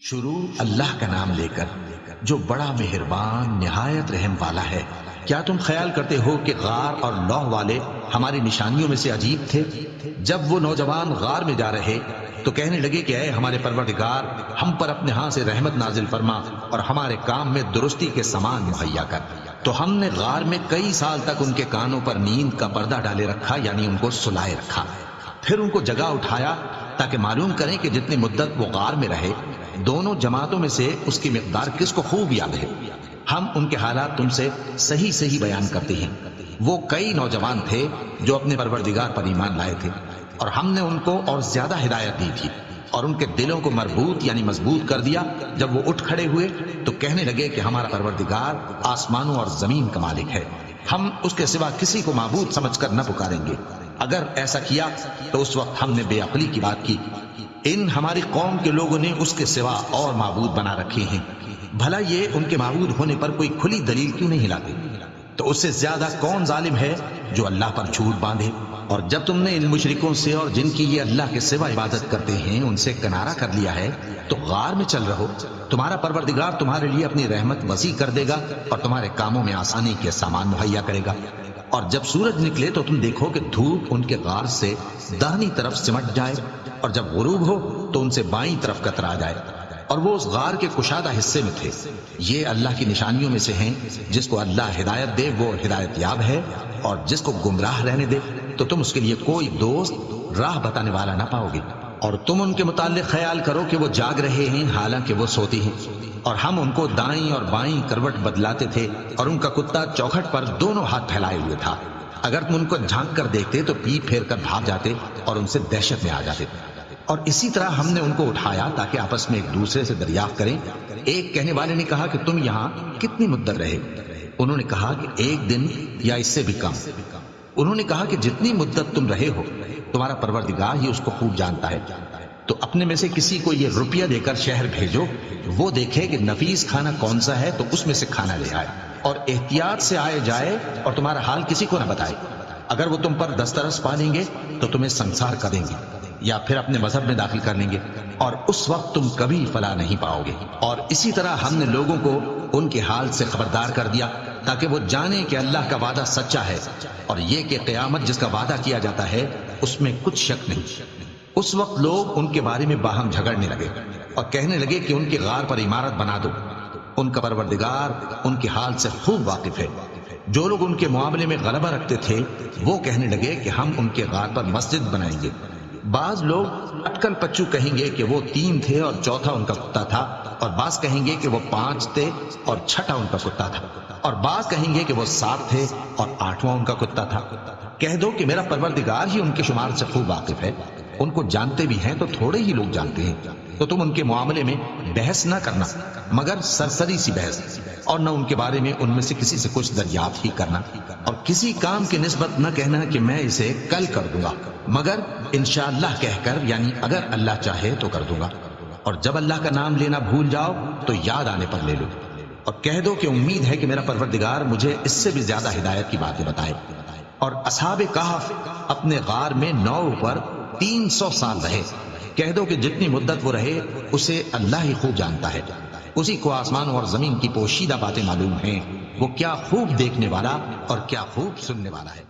شروع اللہ کا نام لے کر، جو بڑا مہربان، نہایت رحم والا ہے۔ کیا تم خیال کرتے ہو کہ غار اور لوہ والے ہماری نشانیوں میں سے عجیب تھے؟ جب وہ نوجوان غار میں جا رہے، تو کہنے لگے کہ اے ہمارے پروردگار، ہم پر اپنے ہاں سے رحمت نازل فرما اور ہمارے کام میں درستی کے سامان مہیا کر۔ تو ہم نے غار میں کئی سال تک ان کے کانوں پر نیند کا پردہ ڈالے رکھا یعنی ان کو سلائے رکھا۔ پھر ان کو جگہ اٹھایا تاکہ معلوم کریں کہ جتنی مدت وہ غار میں رہے دونوں جماعتوں میں سے اس کی مقدار کس کو خوب یاد ہے؟ ہم ان کے حالات تم سے صحیح صحیح بیان کرتے ہیں۔ وہ کئی نوجوان تھے جو اپنے پروردگار پر ایمان لائے تھے اور ہم نے ان کو اور زیادہ ہدایت دی تھی اور ان کے دلوں کو مربوط یعنی مضبوط کر دیا۔ جب وہ اٹھ کھڑے ہوئے تو کہنے لگے کہ ہمارا پروردگار آسمانوں اور زمین کا مالک ہے۔ ہم اس کے سوا کسی کو معبود سمجھ کر نہ پکاریں گے۔ اگر ایسا کیا تو اس وقت ہم نے بے عقلی کی بات کی۔ ان ہماری قوم کے لوگوں نے اس کے سوا اور معبود بنا رکھے ہیں۔ بھلا یہ ان کے معبود ہونے پر کوئی کھلی دلیل کیوں نہیں لاتے؟ تو اس سے زیادہ کون ظالم ہے جو اللہ پر جھوٹ باندھے؟ اور جب تم نے ان مشرکوں سے اور جن کی یہ اللہ کے سوا عبادت کرتے ہیں ان سے کنارہ کر لیا ہے، تو غار میں چل رہو۔ تمہارا پروردگار تمہارے لیے اپنی رحمت وسیع کر دے گا اور تمہارے کاموں میں آسانی کے سامان مہیا کرے گا۔ اور جب سورج نکلے تو تم دیکھو کہ دھوپ ان کے غار سے دہنی طرف سمٹ جائے اور جب غروب ہو تو ان سے بائیں طرف کترا جائے اور وہ اس غار کے کشادہ حصے میں تھے۔ یہ اللہ کی نشانیوں میں سے ہیں۔ جس کو اللہ ہدایت دے وہ ہدایت یاب ہے اور جس کو گمراہ رہنے دے تو تم اس کے لیے کوئی دوست راہ بتانے والا نہ پاؤ گے۔ اور تم ان کے متعلق خیال کرو کہ وہ جاگ رہے ہیں، حالانکہ وہ سوتی ہیں۔ اور ہم ان کو دائیں اور بائیں کروٹ بدلاتے تھے اور ان کا کتا چوکھٹ پر دونوں ہاتھ پھیلائے ہوئے تھا۔ اگر تم ان کو جھانک کر دیکھتے تو پی پھیر کر بھاگ جاتے اور ان سے دہشت میں آ جاتے۔ اور اسی طرح ہم نے ان کو اٹھایا تاکہ آپس میں ایک دوسرے سے دریافت کریں۔ ایک کہنے والے نے کہا کہ تم یہاں کتنی مدت رہے؟ انہوں نے کہا کہ ایک دن یا اس سے بھی کم۔ انہوں نے کہا کہ جتنی مدت تم رہے ہو، تمہارا پروردگار ہی اس کو خوب جانتا ہے۔ تو اپنے میں سے کسی کو یہ روپیہ دے کر شہر بھیجو، وہ دیکھے کہ نفیس کھانا کون سا ہے، تو اس میں سے کھانا لے آئے۔ اور احتیاط سے آئے جائے اور تمہارا حال کسی کو نہ بتائے۔ اگر وہ تم پر دسترس پا لیں گے، تو تمہیں سنسار کریں گے، یا پھر اپنے مذہب میں داخل کر لیں گے۔ اور اس وقت تم کبھی فلا نہیں پاؤ گے۔ اور اسی طرح ہم نے لوگوں کو ان کے حال سے خبردار کر دیا۔ تاکہ وہ جانے کہ اللہ کا وعدہ سچا ہے اور یہ کہ قیامت جس کا وعدہ کیا جاتا ہے، اس میں کچھ شک نہیں۔ اس وقت لوگ ان کے بارے میں باہم جھگڑنے لگے اور کہنے لگے کہ ان کے غار پر عمارت بنا دو۔ ان کا پروردگار ان کے حال سے خوب واقف ہے۔ جو لوگ ان کے معاملے میں غلبہ رکھتے تھے، وہ کہنے لگے کہ ہم ان کے غار پر مسجد بنائیں گے۔ بعض لوگ اٹکل پچو کہیں گے کہ وہ تین تھے اور چوتھا ان کا کتا تھا، اور بعض کہیں گے کہ وہ پانچ تھے اور چھٹا ان کا کتا تھا، اور بعض کہیں گے کہ وہ سات تھے اور آٹھواں ان کا کتا تھا۔ کہہ دو کہ میرا پروردگار ہی ان کے شمار سے خوب واقف ہے۔ ان کو جانتے بھی ہیں تو تھوڑے ہی لوگ جانتے ہیں۔ تو تم ان کے معاملے میں بحث نہ کرنا، مگر سرسری سی بحث۔ اور نہ ان کے بارے میں ان میں سے کسی سے کچھ دریافت ہی کرنا۔ اور کسی کام کی نسبت نہ کہنا کہ میں اسے کل کر دوں گا، مگر انشاءاللہ کہہ کر یعنی اگر اللہ چاہے تو کر دوں گا۔ اور جب اللہ کا نام لینا بھول جاؤ، تو یاد آنے پر لے لو۔ اور کہہ دو کہ امید ہے کہ میرا پروردگار مجھے اس سے بھی زیادہ ہدایت کی باتیں بتائے۔ اور اصحاب کہف اپنے غار میں نو پر تین سو سال رہے۔ کہہ دو کہ جتنی مدت وہ رہے، اسے اللہ ہی خوب جانتا ہے۔ اسی کو آسمان اور زمین کی پوشیدہ باتیں معلوم ہیں۔ وہ کیا خوب دیکھنے والا اور کیا خوب سننے والا ہے۔